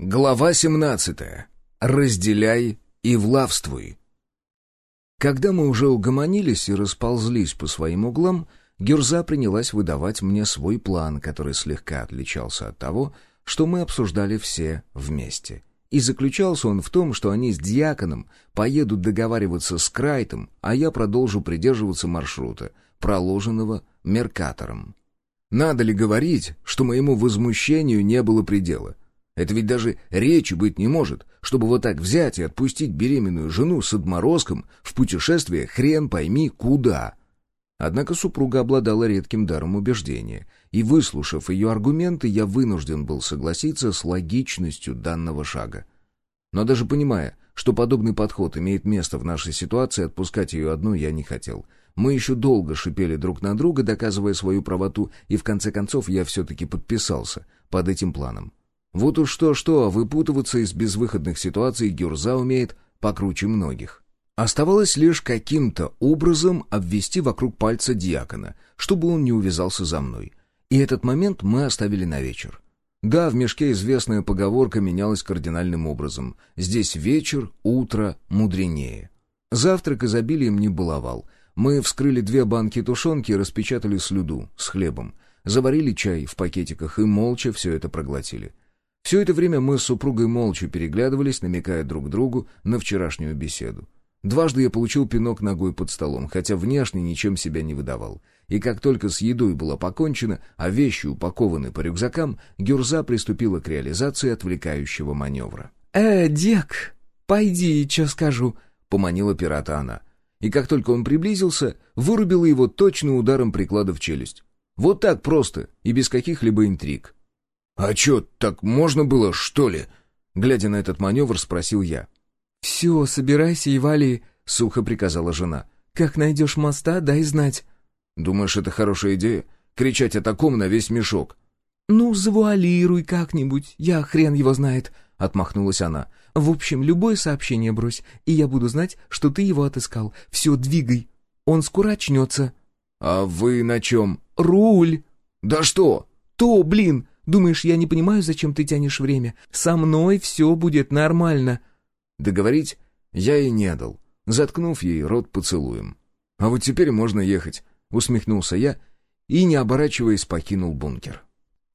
Глава 17. Разделяй и влавствуй. Когда мы уже угомонились и расползлись по своим углам, Гюрза принялась выдавать мне свой план, который слегка отличался от того, что мы обсуждали все вместе. И заключался он в том, что они с Дьяконом поедут договариваться с Крайтом, а я продолжу придерживаться маршрута, проложенного Меркатором. Надо ли говорить, что моему возмущению не было предела — это ведь даже речи быть не может, чтобы вот так взять и отпустить беременную жену с отморозком в путешествие хрен пойми куда. Однако супруга обладала редким даром убеждения, и, выслушав ее аргументы, я вынужден был согласиться с логичностью данного шага. Но даже понимая, что подобный подход имеет место в нашей ситуации, отпускать ее одну я не хотел. Мы еще долго шипели друг на друга, доказывая свою правоту, и в конце концов я все-таки подписался под этим планом. Вот уж что-что, а выпутываться из безвыходных ситуаций Гюрза умеет покруче многих. Оставалось лишь каким-то образом обвести вокруг пальца диакона, чтобы он не увязался за мной. И этот момент мы оставили на вечер. Да, в мешке известная поговорка менялась кардинальным образом. Здесь вечер, утро мудренее. Завтрак изобилием не баловал. Мы вскрыли две банки тушенки и распечатали слюду с хлебом. Заварили чай в пакетиках и молча все это проглотили. Все это время мы с супругой молча переглядывались, намекая друг другу на вчерашнюю беседу. Дважды я получил пинок ногой под столом, хотя внешне ничем себя не выдавал. И как только с едой было покончено, а вещи упакованы по рюкзакам, Гюрза приступила к реализации отвлекающего маневра. «Э, Дек, пойди, что скажу», — поманила пирата она. И как только он приблизился, вырубила его точным ударом приклада в челюсть. Вот так просто и без каких-либо интриг. «А чё, так можно было, что ли?» Глядя на этот маневр, спросил я. «Все, собирайся и вали», — сухо приказала жена. «Как найдешь моста, дай знать». «Думаешь, это хорошая идея? Кричать о таком на весь мешок?» «Ну, завуалируй как-нибудь, я хрен его знает», — отмахнулась она. «В общем, любое сообщение брось, и я буду знать, что ты его отыскал. Все, двигай. Он скоро очнется». «А вы на чем?» «Руль». «Да что?» «То, блин, Думаешь, я не понимаю, зачем ты тянешь время? Со мной все будет нормально». Договорить я и не дал, заткнув ей рот поцелуем. «А вот теперь можно ехать», — усмехнулся я и, не оборачиваясь, покинул бункер.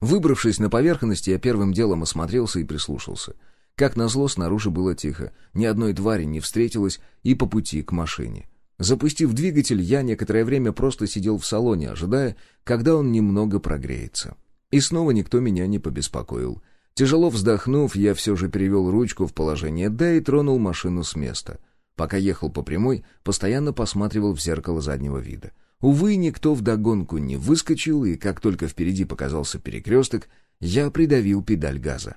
Выбравшись на поверхность, я первым делом осмотрелся и прислушался. Как назло, снаружи было тихо, ни одной твари не встретилось и по пути к машине. Запустив двигатель, я некоторое время просто сидел в салоне, ожидая, когда он немного прогреется. И снова никто меня не побеспокоил. Тяжело вздохнув, я все же перевел ручку в положение «да» и тронул машину с места. Пока ехал по прямой, постоянно посматривал в зеркало заднего вида. Увы, никто вдогонку не выскочил, и как только впереди показался перекресток, я придавил педаль газа.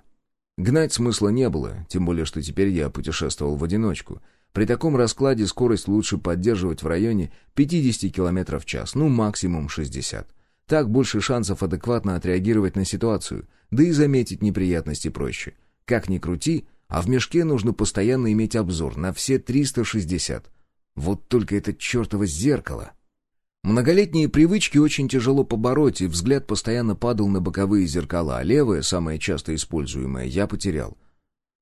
Гнать смысла не было, тем более, что теперь я путешествовал в одиночку. При таком раскладе скорость лучше поддерживать в районе 50 км в час, ну максимум 60. Так больше шансов адекватно отреагировать на ситуацию, да и заметить неприятности проще. Как ни крути, а в мешке нужно постоянно иметь обзор на все 360. Вот только это чертово зеркало. Многолетние привычки очень тяжело побороть, и взгляд постоянно падал на боковые зеркала, а левое, самое часто используемое, я потерял.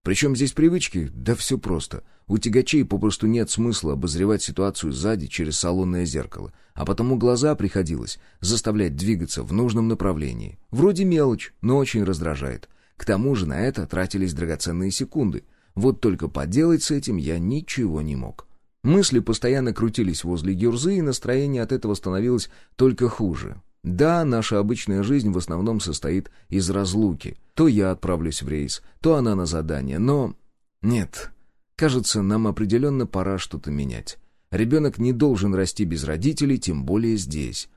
Причем здесь привычки? Да все просто. У тягачей попросту нет смысла обозревать ситуацию сзади через салонное зеркало, а потому глаза приходилось заставлять двигаться в нужном направлении. Вроде мелочь, но очень раздражает. К тому же на это тратились драгоценные секунды. Вот только поделать с этим я ничего не мог. Мысли постоянно крутились возле Гюрзы, и настроение от этого становилось только хуже. Да, наша обычная жизнь в основном состоит из разлуки. То я отправлюсь в рейс, то она на задание, но... Нет, кажется, нам определенно пора что-то менять. Ребенок не должен расти без родителей, тем более здесь.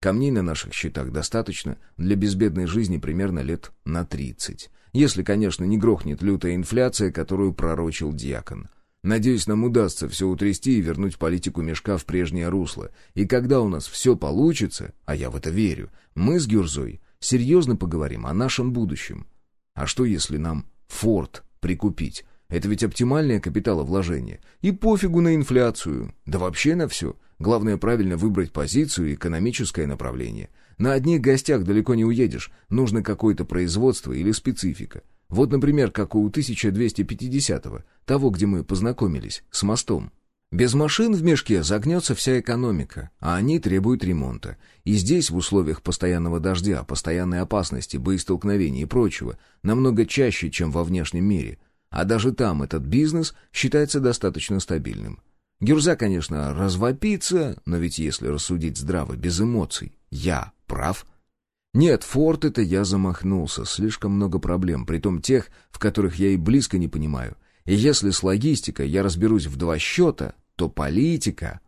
Камней на наших счетах достаточно для безбедной жизни примерно лет на 30. Если, конечно, не грохнет лютая инфляция, которую пророчил дьякон. Надеюсь, нам удастся все утрясти и вернуть политику мешка в прежнее русло. И когда у нас все получится, а я в это верю, мы с Гюрзой серьезно поговорим о нашем будущем. А что, если нам форт прикупить? Это ведь оптимальное капиталовложение. И пофигу на инфляцию. Да вообще на все. Главное правильно выбрать позицию и экономическое направление. На одних гостях далеко не уедешь. Нужно какое-то производство или специфика. Вот, например, как у 1250-го, того, где мы познакомились, с мостом. Без машин в мешке загнется вся экономика, а они требуют ремонта. И здесь, в условиях постоянного дождя, постоянной опасности, боестолкновений и прочего, намного чаще, чем во внешнем мире. А даже там этот бизнес считается достаточно стабильным. Гюрза, конечно, развопится, но ведь если рассудить здраво, без эмоций, я прав. Нет, форт это я замахнулся, слишком много проблем, притом тех, в которых я и близко не понимаю. И если с логистикой я разберусь в два счета, то политика...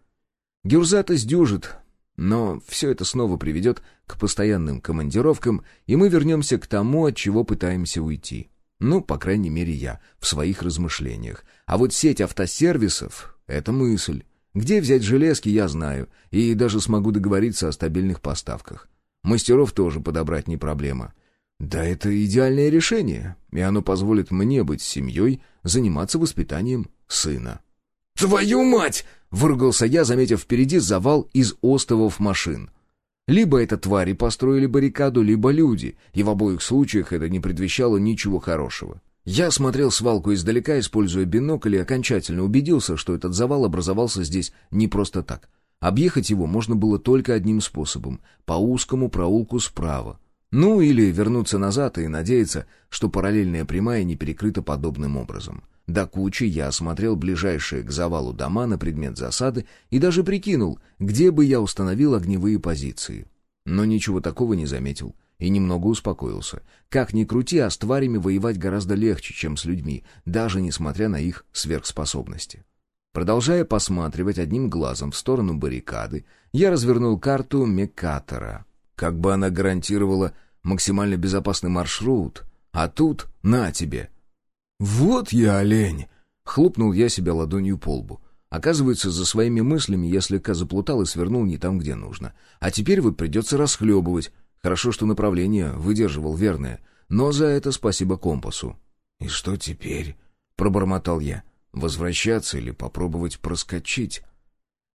Гюрзата сдюжит, но все это снова приведет к постоянным командировкам, и мы вернемся к тому, от чего пытаемся уйти. Ну, по крайней мере, я, в своих размышлениях. А вот сеть автосервисов — это мысль. Где взять железки, я знаю, и даже смогу договориться о стабильных поставках. Мастеров тоже подобрать не проблема. Да это идеальное решение, и оно позволит мне быть с семьей, заниматься воспитанием сына. «Твою мать!» — выругался я, заметив впереди завал из остовов машин. Либо это твари построили баррикаду, либо люди, и в обоих случаях это не предвещало ничего хорошего. Я смотрел свалку издалека, используя бинокль, и окончательно убедился, что этот завал образовался здесь не просто так. Объехать его можно было только одним способом — по узкому проулку справа. Ну или вернуться назад и надеяться, что параллельная прямая не перекрыта подобным образом. До кучи я осмотрел ближайшие к завалу дома на предмет засады и даже прикинул, где бы я установил огневые позиции. Но ничего такого не заметил и немного успокоился. Как ни крути, а с тварями воевать гораздо легче, чем с людьми, даже несмотря на их сверхспособности. Продолжая посматривать одним глазом в сторону баррикады, я развернул карту Мекатора. Как бы она гарантировала максимально безопасный маршрут, а тут на тебе — «Вот я олень!» — хлопнул я себя ладонью по лбу. Оказывается, за своими мыслями я слегка заплутал и свернул не там, где нужно. А теперь вот придется расхлебывать. Хорошо, что направление выдерживал верное, но за это спасибо компасу. «И что теперь?» — пробормотал я. «Возвращаться или попробовать проскочить?»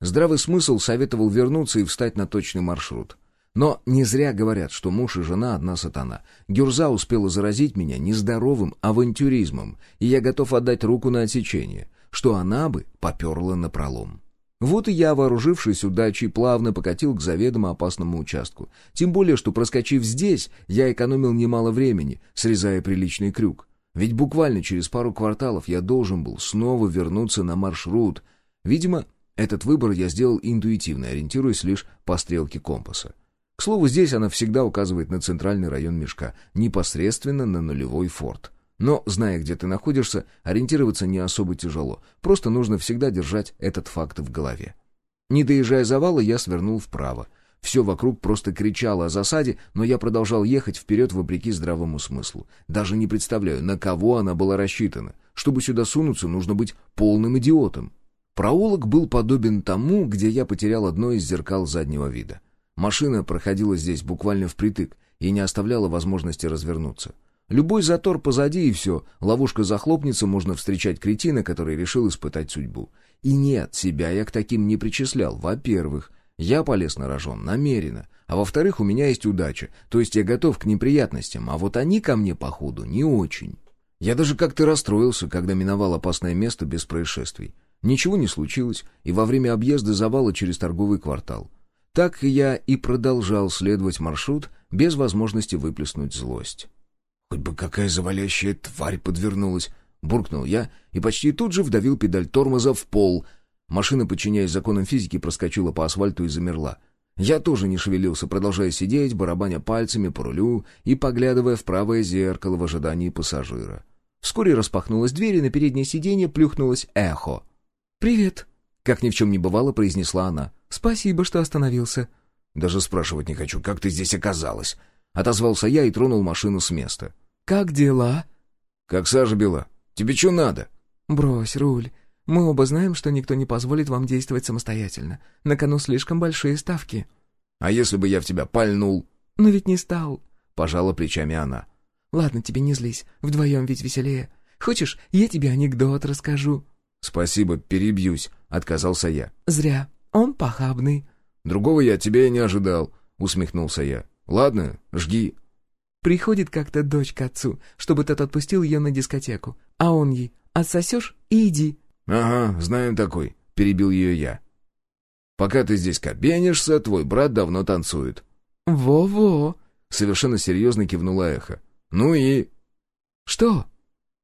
Здравый смысл советовал вернуться и встать на точный маршрут. Но не зря говорят, что муж и жена одна сатана. Гюрза успела заразить меня нездоровым авантюризмом, и я готов отдать руку на отсечение, что она бы поперла на пролом. Вот и я, вооружившись удачей, плавно покатил к заведомо опасному участку. Тем более, что проскочив здесь, я экономил немало времени, срезая приличный крюк. Ведь буквально через пару кварталов я должен был снова вернуться на маршрут. Видимо, этот выбор я сделал интуитивно, ориентируясь лишь по стрелке компаса. К слову, здесь она всегда указывает на центральный район мешка, непосредственно на нулевой форт. Но, зная, где ты находишься, ориентироваться не особо тяжело. Просто нужно всегда держать этот факт в голове. Не доезжая завала, я свернул вправо. Все вокруг просто кричало о засаде, но я продолжал ехать вперед вопреки здравому смыслу. Даже не представляю, на кого она была рассчитана. Чтобы сюда сунуться, нужно быть полным идиотом. Проулок был подобен тому, где я потерял одно из зеркал заднего вида. Машина проходила здесь буквально впритык и не оставляла возможности развернуться. Любой затор позади и все, ловушка захлопнется, можно встречать кретина, который решил испытать судьбу. И нет, себя я к таким не причислял. Во-первых, я полез на рожон намеренно, а во-вторых, у меня есть удача, то есть я готов к неприятностям, а вот они ко мне, походу, не очень. Я даже как-то расстроился, когда миновал опасное место без происшествий. Ничего не случилось, и во время объезда завала через торговый квартал. Так я и продолжал следовать маршрут без возможности выплеснуть злость. «Хоть бы какая завалящая тварь подвернулась!» — буркнул я и почти тут же вдавил педаль тормоза в пол. Машина, подчиняясь законам физики, проскочила по асфальту и замерла. Я тоже не шевелился, продолжая сидеть, барабаня пальцами по рулю и поглядывая в правое зеркало в ожидании пассажира. Вскоре распахнулась дверь, и на переднее сиденье плюхнулось эхо. «Привет!» — как ни в чем не бывало, произнесла она. «Спасибо, что остановился». «Даже спрашивать не хочу, как ты здесь оказалась?» Отозвался я и тронул машину с места. «Как дела?» «Как сажа бела. Тебе что надо?» «Брось, руль. Мы оба знаем, что никто не позволит вам действовать самостоятельно. На кону слишком большие ставки». «А если бы я в тебя пальнул?» «Но ведь не стал», — пожала плечами она. «Ладно, тебе не злись. Вдвоем ведь веселее. Хочешь, я тебе анекдот расскажу?» «Спасибо, перебьюсь», — отказался я. «Зря. Он похабный». «Другого я от тебя и не ожидал», — усмехнулся я. «Ладно, жги». Приходит как-то дочь к отцу, чтобы тот отпустил ее на дискотеку. А он ей «Отсосешь и иди». «Ага, знаем такой», — перебил ее я. «Пока ты здесь кабенишься, твой брат давно танцует». «Во-во», — совершенно серьезно кивнула эхо. «Ну и...» «Что?»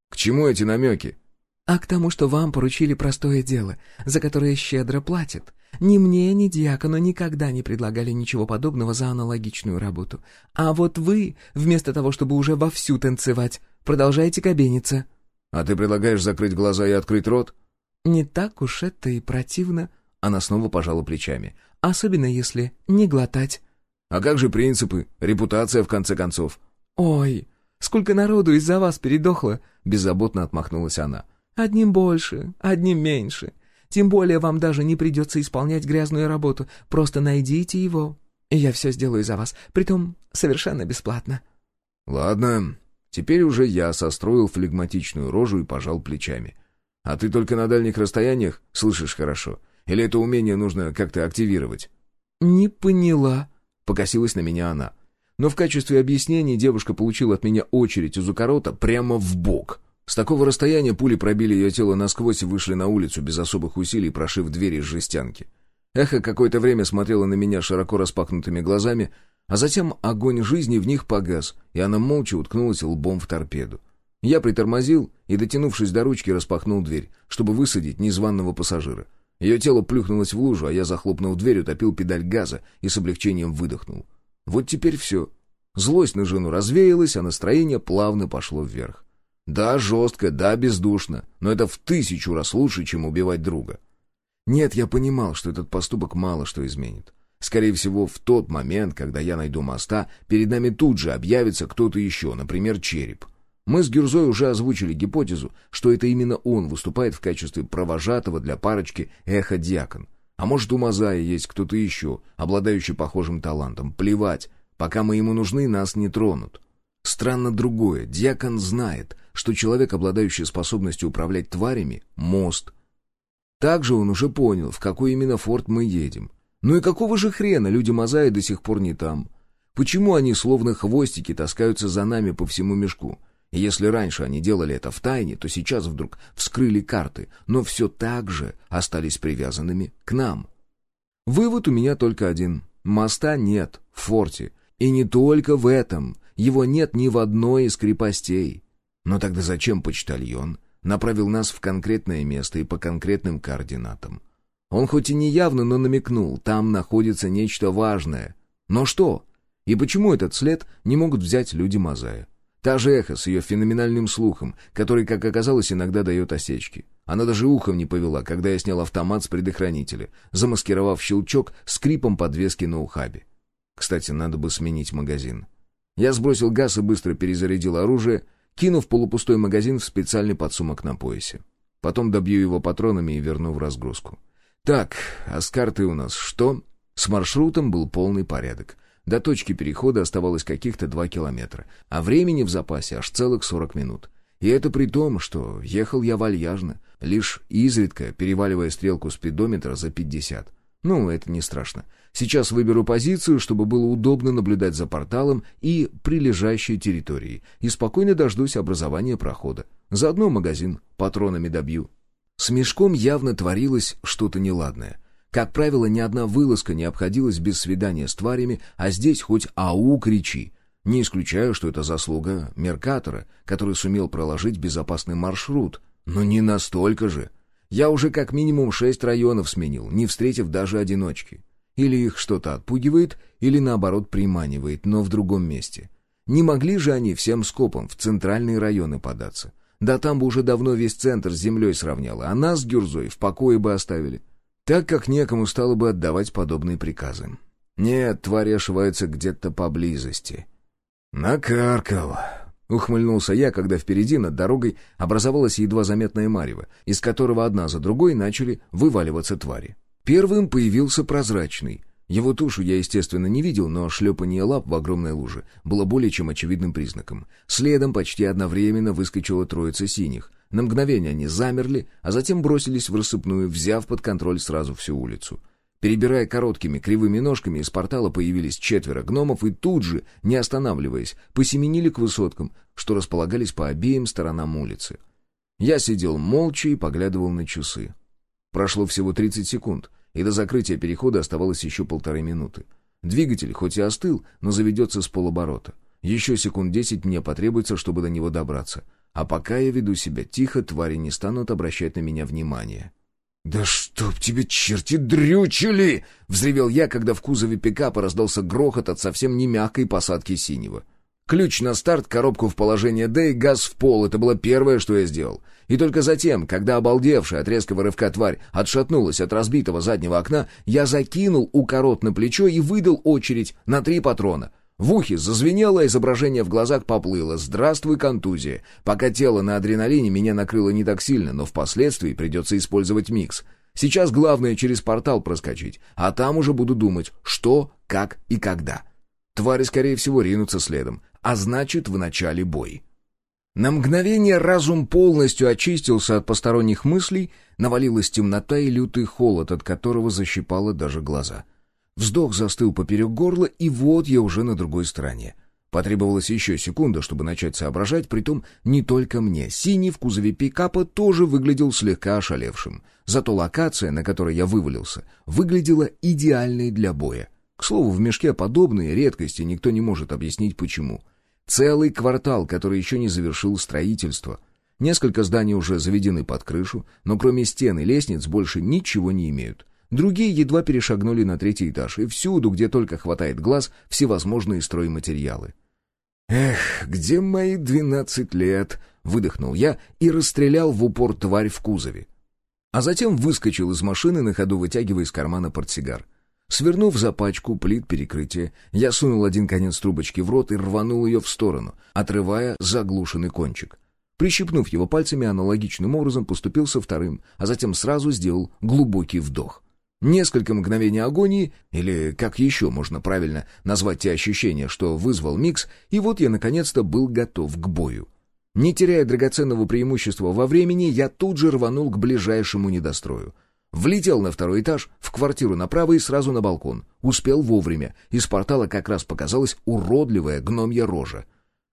«К чему эти намеки?» «А к тому, что вам поручили простое дело, за которое щедро платят. Ни мне, ни диакону никогда не предлагали ничего подобного за аналогичную работу. А вот вы, вместо того, чтобы уже вовсю танцевать, продолжаете кабениться». «А ты предлагаешь закрыть глаза и открыть рот?» «Не так уж это и противно». Она снова пожала плечами. «Особенно если не глотать». «А как же принципы, репутация, в конце концов?» «Ой, сколько народу из-за вас передохло!» Беззаботно отмахнулась она. «Одним больше, одним меньше. Тем более вам даже не придется исполнять грязную работу. Просто найдите его, и я все сделаю за вас. Притом совершенно бесплатно». «Ладно, теперь уже я состроил флегматичную рожу и пожал плечами. А ты только на дальних расстояниях слышишь хорошо? Или это умение нужно как-то активировать?» «Не поняла», — покосилась на меня она. Но в качестве объяснений девушка получила от меня очередь из укорота прямо в бок — с такого расстояния пули пробили ее тело насквозь и вышли на улицу без особых усилий, прошив двери из жестянки. Эхо какое-то время смотрело на меня широко распахнутыми глазами, а затем огонь жизни в них погас, и она молча уткнулась лбом в торпеду. Я притормозил и, дотянувшись до ручки, распахнул дверь, чтобы высадить незваного пассажира. Ее тело плюхнулось в лужу, а я, захлопнув дверь, утопил педаль газа и с облегчением выдохнул. Вот теперь все. Злость на жену развеялась, а настроение плавно пошло вверх. Да, жестко, да, бездушно, но это в тысячу раз лучше, чем убивать друга. Нет, я понимал, что этот поступок мало что изменит. Скорее всего, в тот момент, когда я найду моста, перед нами тут же объявится кто-то еще, например, череп. Мы с Гюрзой уже озвучили гипотезу, что это именно он выступает в качестве провожатого для парочки эхо-диакон. А может, у Мазая есть кто-то еще, обладающий похожим талантом. Плевать, пока мы ему нужны, нас не тронут. Странно другое, диакон знает, что человек, обладающий способностью управлять тварями, — мост. Также он уже понял, в какой именно форт мы едем. Ну и какого же хрена люди Мазаи до сих пор не там? Почему они словно хвостики таскаются за нами по всему мешку? Если раньше они делали это в тайне, то сейчас вдруг вскрыли карты, но все так же остались привязанными к нам. Вывод у меня только один. Моста нет в форте. И не только в этом. Его нет ни в одной из крепостей. Но тогда зачем почтальон направил нас в конкретное место и по конкретным координатам? Он хоть и не явно, но намекнул, там находится нечто важное. Но что? И почему этот след не могут взять люди Мазая? Та же эхо с ее феноменальным слухом, который, как оказалось, иногда дает осечки. Она даже ухом не повела, когда я снял автомат с предохранителя, замаскировав щелчок скрипом подвески на ухабе. Кстати, надо бы сменить магазин. Я сбросил газ и быстро перезарядил оружие, кинув полупустой магазин в специальный подсумок на поясе. Потом добью его патронами и верну в разгрузку. Так, а с картой у нас что? С маршрутом был полный порядок. До точки перехода оставалось каких-то два километра, а времени в запасе аж целых сорок минут. И это при том, что ехал я вальяжно, лишь изредка переваливая стрелку спидометра за пятьдесят. Ну, это не страшно. Сейчас выберу позицию, чтобы было удобно наблюдать за порталом и прилежащей территорией, и спокойно дождусь образования прохода. Заодно магазин патронами добью. С мешком явно творилось что-то неладное. Как правило, ни одна вылазка не обходилась без свидания с тварями, а здесь хоть ау кричи. Не исключаю, что это заслуга Меркатора, который сумел проложить безопасный маршрут. Но не настолько же. Я уже как минимум шесть районов сменил, не встретив даже одиночки. Или их что-то отпугивает, или наоборот приманивает, но в другом месте. Не могли же они всем скопом в центральные районы податься. Да там бы уже давно весь центр с землей сравняло, а нас с Гюрзой в покое бы оставили. Так как некому стало бы отдавать подобные приказы. Нет, твари ошиваются где-то поблизости. Накаркал. Ухмыльнулся я, когда впереди над дорогой образовалась едва заметная марево, из которого одна за другой начали вываливаться твари. Первым появился прозрачный. Его тушу я, естественно, не видел, но шлепание лап в огромной луже было более чем очевидным признаком. Следом почти одновременно выскочила троица синих. На мгновение они замерли, а затем бросились в рассыпную, взяв под контроль сразу всю улицу. Перебирая короткими кривыми ножками, из портала появились четверо гномов и тут же, не останавливаясь, посеменили к высоткам, что располагались по обеим сторонам улицы. Я сидел молча и поглядывал на часы. Прошло всего 30 секунд, и до закрытия перехода оставалось еще полторы минуты. Двигатель хоть и остыл, но заведется с полоборота. Еще секунд десять мне потребуется, чтобы до него добраться. А пока я веду себя тихо, твари не станут обращать на меня внимания. «Да чтоб тебе черти дрючили!» — взревел я, когда в кузове пикапа раздался грохот от совсем не мягкой посадки синего. Ключ на старт, коробку в положение «Д» и газ в пол — это было первое, что я сделал. И только затем, когда обалдевшая от резкого рывка тварь отшатнулась от разбитого заднего окна, я закинул укорот на плечо и выдал очередь на три патрона — в ухе зазвенело, изображение в глазах поплыло. «Здравствуй, контузия!» Пока тело на адреналине меня накрыло не так сильно, но впоследствии придется использовать микс. Сейчас главное через портал проскочить, а там уже буду думать, что, как и когда. Твари, скорее всего, ринутся следом, а значит, в начале бой. На мгновение разум полностью очистился от посторонних мыслей, навалилась темнота и лютый холод, от которого защипало даже глаза — Вздох застыл поперек горла, и вот я уже на другой стороне. Потребовалось еще секунда, чтобы начать соображать, притом не только мне. Синий в кузове пикапа тоже выглядел слегка ошалевшим. Зато локация, на которой я вывалился, выглядела идеальной для боя. К слову, в мешке подобные редкости никто не может объяснить почему. Целый квартал, который еще не завершил строительство. Несколько зданий уже заведены под крышу, но кроме стен и лестниц больше ничего не имеют. Другие едва перешагнули на третий этаж, и всюду, где только хватает глаз, всевозможные стройматериалы. «Эх, где мои двенадцать лет?» — выдохнул я и расстрелял в упор тварь в кузове. А затем выскочил из машины, на ходу вытягивая из кармана портсигар. Свернув за пачку плит перекрытия, я сунул один конец трубочки в рот и рванул ее в сторону, отрывая заглушенный кончик. Прищипнув его пальцами, аналогичным образом поступил со вторым, а затем сразу сделал глубокий вдох. Несколько мгновений агонии, или как еще можно правильно назвать те ощущения, что вызвал микс, и вот я наконец-то был готов к бою. Не теряя драгоценного преимущества во времени, я тут же рванул к ближайшему недострою. Влетел на второй этаж, в квартиру направо и сразу на балкон. Успел вовремя. Из портала как раз показалась уродливая гномья рожа.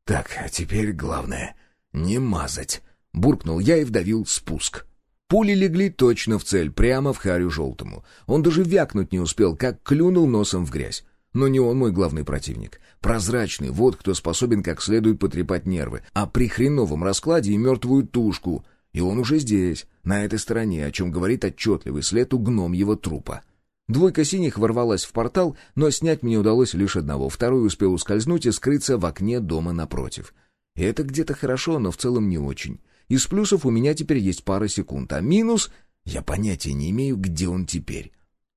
«Так, а теперь главное — не мазать», — буркнул я и вдавил спуск. Пули легли точно в цель, прямо в Харю Желтому. Он даже вякнуть не успел, как клюнул носом в грязь. Но не он мой главный противник. Прозрачный, вот кто способен как следует потрепать нервы, а при хреновом раскладе и мертвую тушку. И он уже здесь, на этой стороне, о чем говорит отчетливый след у гном его трупа. Двойка синих ворвалась в портал, но снять мне удалось лишь одного. Второй успел ускользнуть и скрыться в окне дома напротив. И это где-то хорошо, но в целом не очень. Из плюсов у меня теперь есть пара секунд, а минус... Я понятия не имею, где он теперь.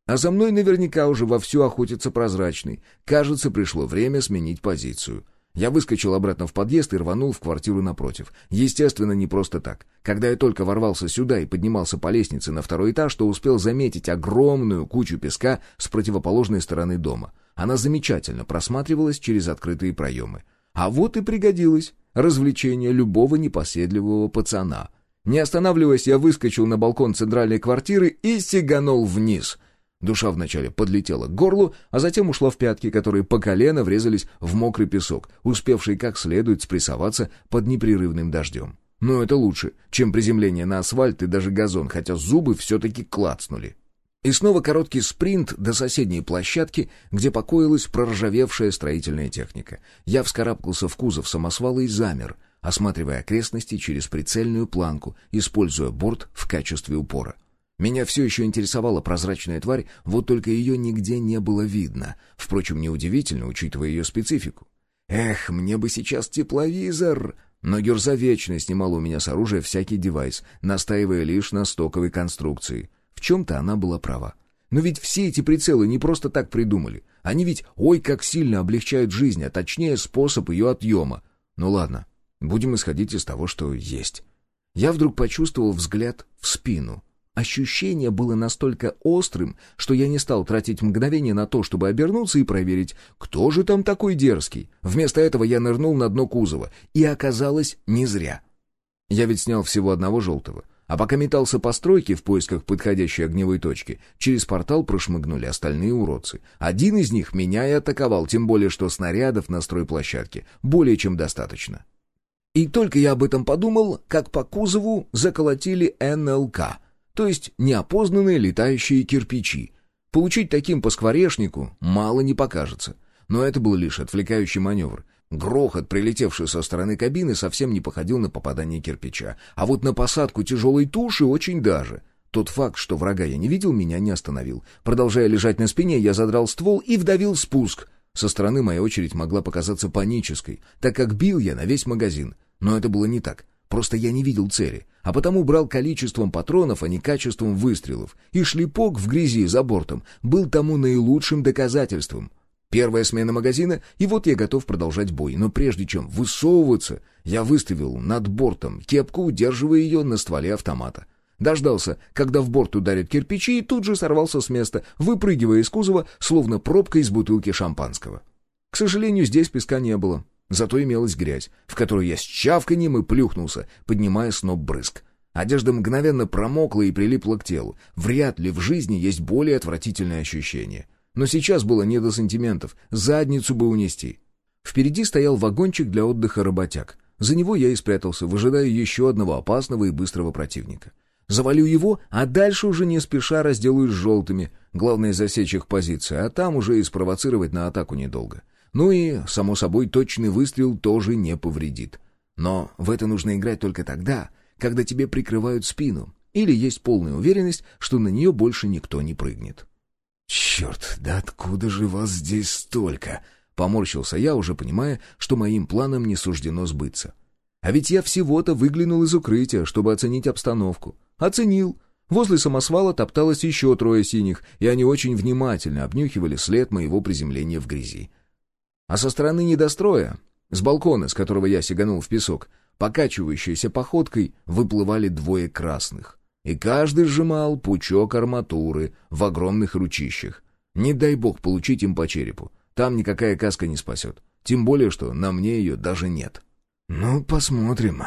А за мной наверняка уже вовсю охотится прозрачный. Кажется, пришло время сменить позицию. Я выскочил обратно в подъезд и рванул в квартиру напротив. Естественно, не просто так. Когда я только ворвался сюда и поднимался по лестнице на второй этаж, то успел заметить огромную кучу песка с противоположной стороны дома. Она замечательно просматривалась через открытые проемы. А вот и пригодилась развлечение любого непоседливого пацана. Не останавливаясь, я выскочил на балкон центральной квартиры и сиганул вниз. Душа вначале подлетела к горлу, а затем ушла в пятки, которые по колено врезались в мокрый песок, успевший как следует спрессоваться под непрерывным дождем. Но это лучше, чем приземление на асфальт и даже газон, хотя зубы все-таки клацнули. И снова короткий спринт до соседней площадки, где покоилась проржавевшая строительная техника. Я вскарабкался в кузов самосвала и замер, осматривая окрестности через прицельную планку, используя борт в качестве упора. Меня все еще интересовала прозрачная тварь, вот только ее нигде не было видно. Впрочем, неудивительно, учитывая ее специфику. Эх, мне бы сейчас тепловизор! Но Гюрза вечно снимал у меня с оружия всякий девайс, настаивая лишь на стоковой конструкции — чем-то она была права. Но ведь все эти прицелы не просто так придумали. Они ведь ой как сильно облегчают жизнь, а точнее способ ее отъема. Ну ладно, будем исходить из того, что есть. Я вдруг почувствовал взгляд в спину. Ощущение было настолько острым, что я не стал тратить мгновение на то, чтобы обернуться и проверить, кто же там такой дерзкий. Вместо этого я нырнул на дно кузова, и оказалось не зря. Я ведь снял всего одного желтого, А пока метался по стройке в поисках подходящей огневой точки, через портал прошмыгнули остальные уродцы. Один из них меня и атаковал, тем более что снарядов на стройплощадке более чем достаточно. И только я об этом подумал, как по кузову заколотили НЛК, то есть неопознанные летающие кирпичи. Получить таким по скворечнику мало не покажется. Но это был лишь отвлекающий маневр. Грохот, прилетевший со стороны кабины, совсем не походил на попадание кирпича. А вот на посадку тяжелой туши очень даже. Тот факт, что врага я не видел, меня не остановил. Продолжая лежать на спине, я задрал ствол и вдавил спуск. Со стороны моя очередь могла показаться панической, так как бил я на весь магазин. Но это было не так. Просто я не видел цели, а потому брал количеством патронов, а не качеством выстрелов. И шлепок в грязи за бортом был тому наилучшим доказательством — Первая смена магазина, и вот я готов продолжать бой. Но прежде чем высовываться, я выставил над бортом кепку, удерживая ее на стволе автомата. Дождался, когда в борт ударят кирпичи, и тут же сорвался с места, выпрыгивая из кузова, словно пробка из бутылки шампанского. К сожалению, здесь песка не было. Зато имелась грязь, в которую я с чавканьем и плюхнулся, поднимая сноп брызг. Одежда мгновенно промокла и прилипла к телу. Вряд ли в жизни есть более отвратительное ощущение. Но сейчас было не до сантиментов, задницу бы унести. Впереди стоял вагончик для отдыха работяг. За него я и спрятался, выжидая еще одного опасного и быстрого противника. Завалю его, а дальше уже не спеша разделаюсь с желтыми. Главное засечь их позиции, а там уже и спровоцировать на атаку недолго. Ну и, само собой, точный выстрел тоже не повредит. Но в это нужно играть только тогда, когда тебе прикрывают спину, или есть полная уверенность, что на нее больше никто не прыгнет. «Черт, да откуда же вас здесь столько?» Поморщился я, уже понимая, что моим планам не суждено сбыться. А ведь я всего-то выглянул из укрытия, чтобы оценить обстановку. Оценил. Возле самосвала топталось еще трое синих, и они очень внимательно обнюхивали след моего приземления в грязи. А со стороны недостроя, с балкона, с которого я сиганул в песок, покачивающейся походкой выплывали двое красных и каждый сжимал пучок арматуры в огромных ручищах. Не дай бог получить им по черепу. Там никакая каска не спасет. Тем более, что на мне ее даже нет. «Ну, посмотрим,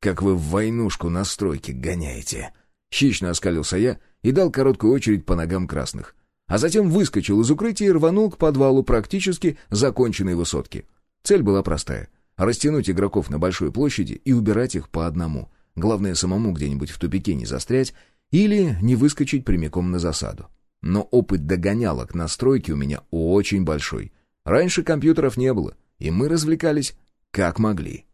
как вы в войнушку на стройке гоняете». Хищно оскалился я и дал короткую очередь по ногам красных. А затем выскочил из укрытия и рванул к подвалу практически законченной высотки. Цель была простая — растянуть игроков на большой площади и убирать их по одному — Главное самому где-нибудь в тупике не застрять или не выскочить прямиком на засаду. Но опыт догонялок на стройке у меня очень большой. Раньше компьютеров не было, и мы развлекались как могли.